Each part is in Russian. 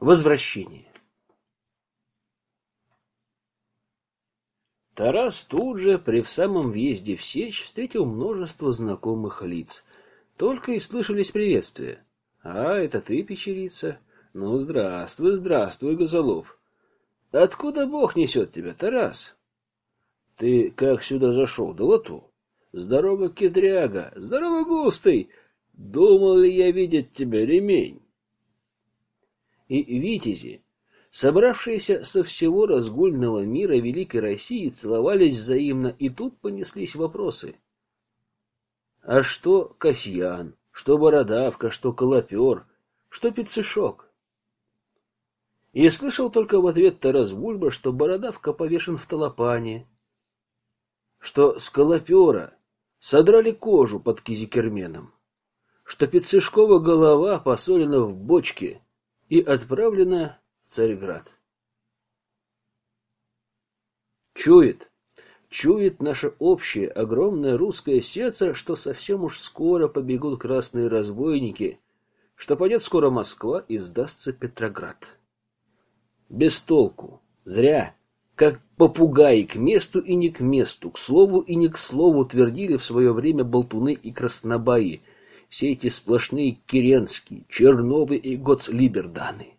Возвращение. Тарас тут же, при самом въезде в Сечь, встретил множество знакомых лиц. Только и слышались приветствия. «А, это ты, печерица? Ну, здравствуй, здравствуй, Газолов. Откуда Бог несет тебя, Тарас?» «Ты как сюда зашел, Долоту?» «Здорово, кедряга! Здорово, густый! Думал ли я видеть тебя, ремень?» И витязи, собравшиеся со всего разгульного мира Великой России, целовались взаимно, и тут понеслись вопросы. А что Касьян, что Бородавка, что Колопер, что Пиццешок? И слышал только в ответ Тарас Бульба, что Бородавка повешен в Толопане, что с Колопера содрали кожу под кизикерменом, что Пиццешкова голова посолена в бочке и отправлена в Царьград. Чует, чует наше общее огромное русское сердце, что совсем уж скоро побегут красные разбойники, что пойдет скоро Москва и сдастся Петроград. Без толку, зря, как попугаи к месту и не к месту, к слову и не к слову твердили в свое время болтуны и краснобаи, все эти сплошные Керенские, Черновы и Гоцлиберданы.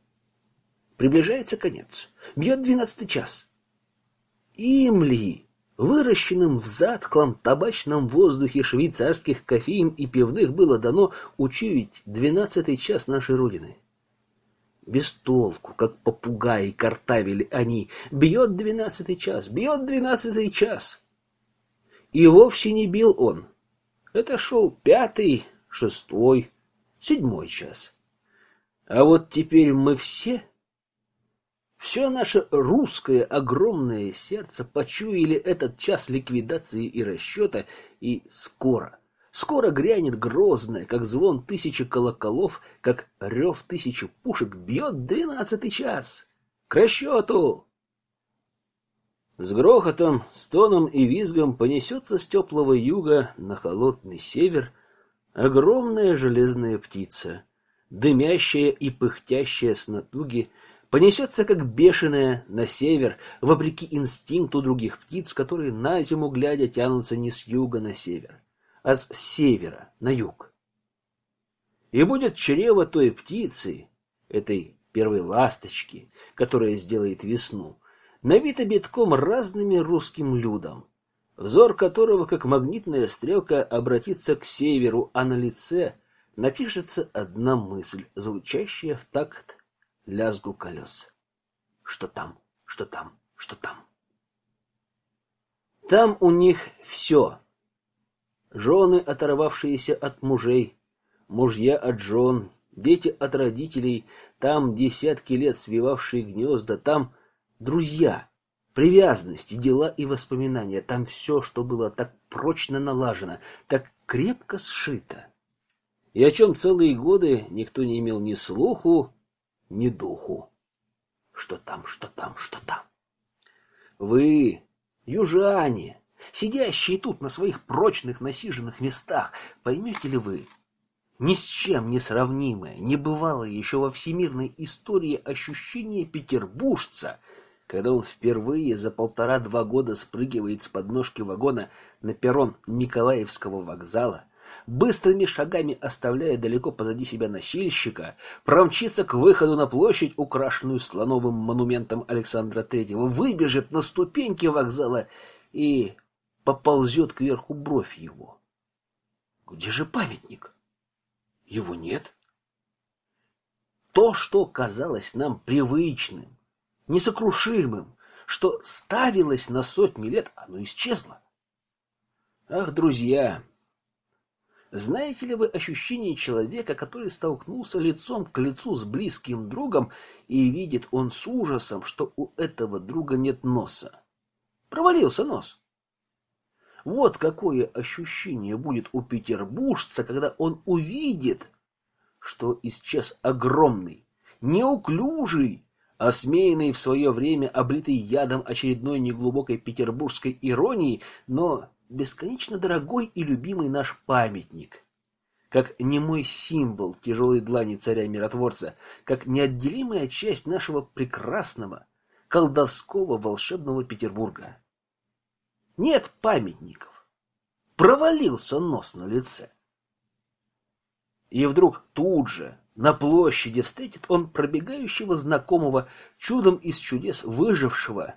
Приближается конец. Бьет двенадцатый час. Им ли, выращенным в затклом табачном воздухе швейцарских кофеин и пивных, было дано учуять двенадцатый час нашей Родины? Без толку, как попугаи картавили они. Бьет двенадцатый час, бьет двенадцатый час. И вовсе не бил он. Это шел пятый, шестой, седьмой час. А вот теперь мы все все наше русское огромное сердце почуяли этот час ликвидации и расчета, и скоро, скоро грянет грозное, как звон тысячи колоколов, как рев тысячи пушек, бьет двенадцатый час. К расчету! С грохотом, стоном и визгом понесется с теплого юга на холодный север огромная железная птица, дымящая и пыхтящая с натуги, понесется как бешеная на север, вопреки инстинкту других птиц, которые на зиму глядя тянутся не с юга на север, а с севера на юг. И будет чрево той птицы, этой первой ласточки, которая сделает весну, набито битком разными русским людом, взор которого, как магнитная стрелка, обратится к северу, а на лице напишется одна мысль, звучащая в такт лязгу колес. Что там, что там, что там? Там у них все. Жены, оторвавшиеся от мужей, мужья от жен, дети от родителей, там десятки лет свивавшие гнезда, там друзья, привязанности, дела и воспоминания, там все, что было так прочно налажено, так крепко сшито. И о чем целые годы никто не имел ни слуху, ни духу. Что там, что там, что там? Вы, южане, сидящие тут на своих прочных насиженных местах, поймете ли вы, ни с чем не сравнимое, не бывало еще во всемирной истории ощущение петербуржца, когда он впервые за полтора-два года спрыгивает с подножки вагона на перрон Николаевского вокзала, быстрыми шагами оставляя далеко позади себя носильщика, промчится к выходу на площадь, украшенную слоновым монументом Александра Третьего, выбежит на ступеньки вокзала и поползет кверху бровь его. Где же памятник? Его нет. То, что казалось нам привычным, несокрушимым, что ставилось на сотни лет, оно исчезло. Ах, друзья, знаете ли вы ощущение человека, который столкнулся лицом к лицу с близким другом и видит он с ужасом, что у этого друга нет носа? Провалился нос. Вот какое ощущение будет у петербуржца, когда он увидит, что исчез огромный, неуклюжий, осмеянный в свое время, облитый ядом очередной неглубокой петербургской иронии, но бесконечно дорогой и любимый наш памятник, как немой символ тяжелой длани царя-миротворца, как неотделимая часть нашего прекрасного, колдовского волшебного Петербурга. Нет памятников. Провалился нос на лице. И вдруг тут же, на площади, встретит он пробегающего знакомого, чудом из чудес выжившего,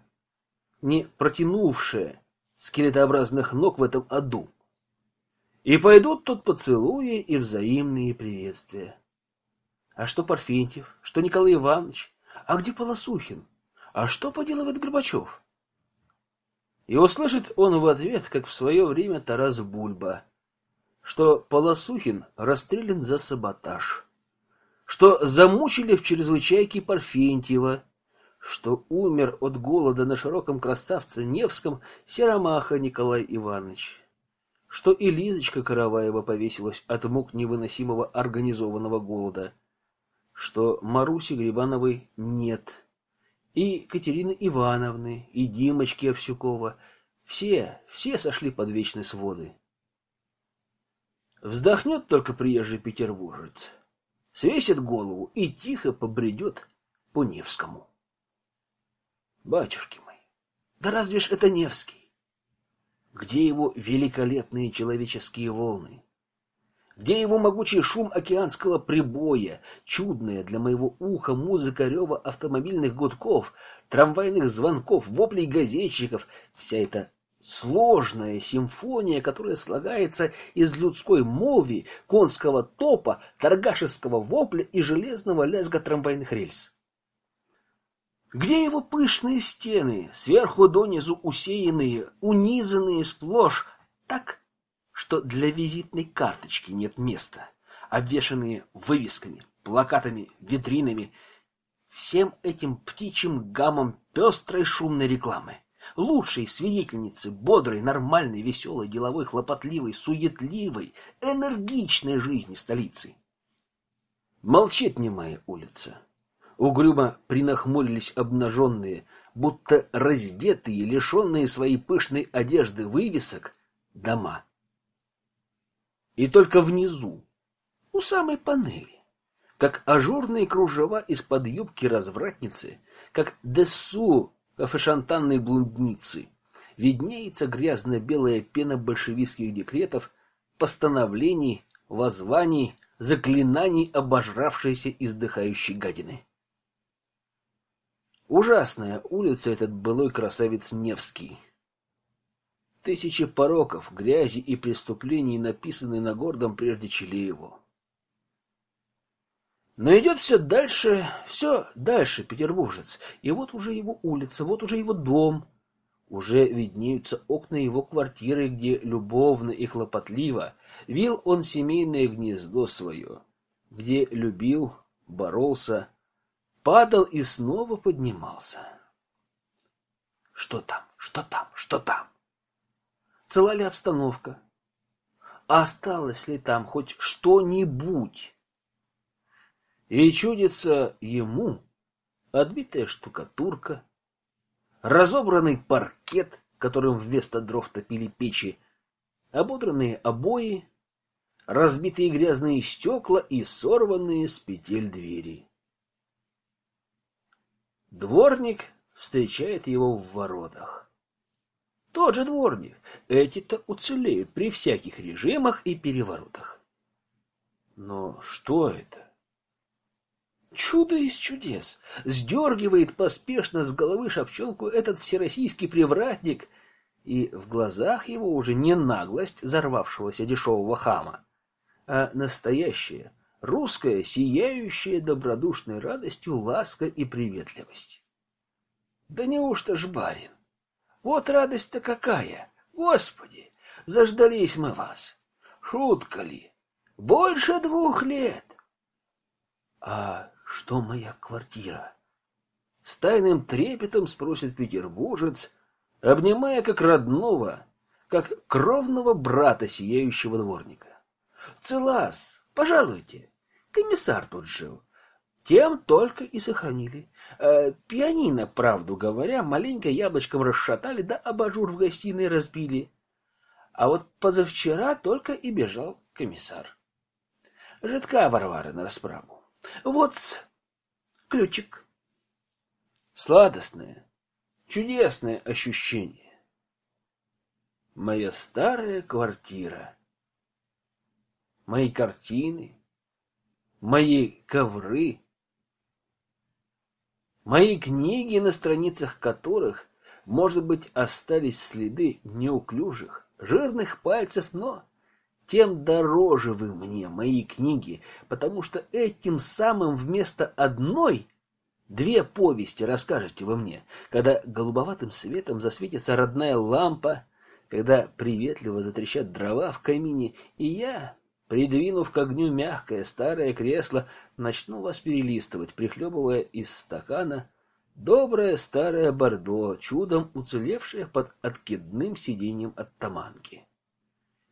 не протянувшее скелетообразных ног в этом аду. И пойдут тут поцелуи и взаимные приветствия. А что Парфентьев? Что Николай Иванович? А где Полосухин? А что поделывает Горбачев? И услышит он в ответ, как в свое время Тарас Бульба, что Полосухин расстрелян за саботаж, что замучили в чрезвычайке Парфентьева, что умер от голода на широком красавце Невском Серомаха Николай Иванович, что и Лизочка Караваева повесилась от мук невыносимого организованного голода, что Маруси Грибановой нет, и Катерины Ивановны, и Димочки Овсюкова, все, все сошли под вечные своды. Вздохнет только приезжий петербуржец, свесит голову и тихо побредет по Невскому. Батюшки мои, да разве ж это Невский? Где его великолепные человеческие волны? Где его могучий шум океанского прибоя, чудная для моего уха музыка рева автомобильных гудков, трамвайных звонков, воплей газетчиков, вся эта сложная симфония, которая слагается из людской молви, конского топа, торгашеского вопля и железного лязга трамвайных рельс? Где его пышные стены, сверху донизу усеянные, унизанные сплошь, так, что для визитной карточки нет места, обвешанные вывесками, плакатами, витринами, всем этим птичьим гамом пестрой шумной рекламы, лучшей свидетельницы бодрой, нормальной, веселой, деловой, хлопотливой, суетливой, энергичной жизни столицы. Молчит немая улица. Угрюмо принахмурились обнаженные, будто раздетые, лишенные своей пышной одежды вывесок, дома. И только внизу, у самой панели, как ажурные кружева из-под юбки развратницы, как дессу кафешантанной блудницы, виднеется грязно-белая пена большевистских декретов, постановлений, воззваний, заклинаний обожравшейся издыхающей гадины. Ужасная улица этот былой красавец Невский. Тысячи пороков, грязи и преступлений написаны на гордом прежде Челееву. Но идет все дальше, все дальше петербуржец. И вот уже его улица, вот уже его дом. Уже виднеются окна его квартиры, где любовно и хлопотливо вил он семейное гнездо свое, где любил, боролся, падал и снова поднимался. Что там? Что там? Что там? Цела ли обстановка? Осталось ли там хоть что-нибудь? И чудится ему отбитая штукатурка, разобранный паркет, которым вместо дров топили печи, ободранные обои, разбитые грязные стекла и сорванные с петель двери. Дворник встречает его в воротах. Тот же дворник. Эти-то уцелеют при всяких режимах и переворотах. Но что это? Чудо из чудес. Сдергивает поспешно с головы шапчонку этот всероссийский привратник, и в глазах его уже не наглость взорвавшегося дешевого хама, а настоящее — русская, сияющая добродушной радостью ласка и приветливость. Да неужто ж барин? Вот радость-то какая! Господи, заждались мы вас! Шутка ли? Больше двух лет! А что моя квартира? С тайным трепетом спросит петербуржец, обнимая как родного, как кровного брата сияющего дворника. Целас, пожалуйте, Комиссар тут жил. Тем только и сохранили. Э, пианино, правду говоря, маленько яблочком расшатали, да абажур в гостиной разбили. А вот позавчера только и бежал комиссар. Жидка Варвара на расправу. Вот ключик. Сладостное, чудесное ощущение. Моя старая квартира. Мои картины, мои ковры, мои книги, на страницах которых, может быть, остались следы неуклюжих, жирных пальцев, но тем дороже вы мне, мои книги, потому что этим самым вместо одной две повести расскажете вы мне, когда голубоватым светом засветится родная лампа, когда приветливо затрещат дрова в камине, и я, придвинув к огню мягкое старое кресло, начну вас перелистывать, прихлебывая из стакана доброе старое бордо, чудом уцелевшее под откидным сиденьем от таманки.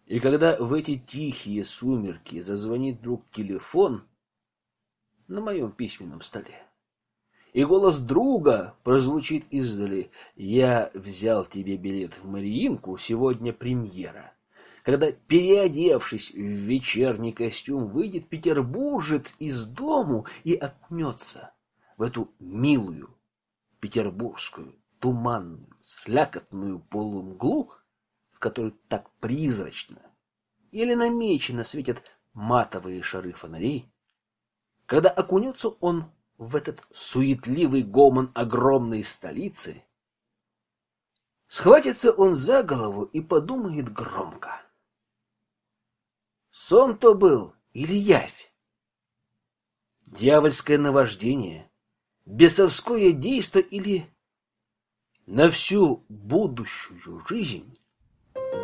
И когда в эти тихие сумерки зазвонит вдруг телефон на моем письменном столе, и голос друга прозвучит издали «Я взял тебе билет в Мариинку, сегодня премьера». Когда, переодевшись в вечерний костюм, выйдет петербуржец из дому и окнется в эту милую петербургскую туманную слякотную полумглу, которой так призрачно или намеченно светят матовые шары фонарей, когда окунется он в этот суетливый гомон огромной столицы, схватится он за голову и подумает громко. Сон то был или явь? Дьявольское наваждение, бесовское действо или на всю будущую жизнь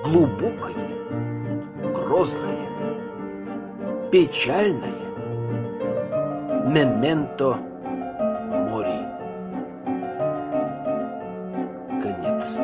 глубокое, грозное, печальное «Мементо мори». Конец.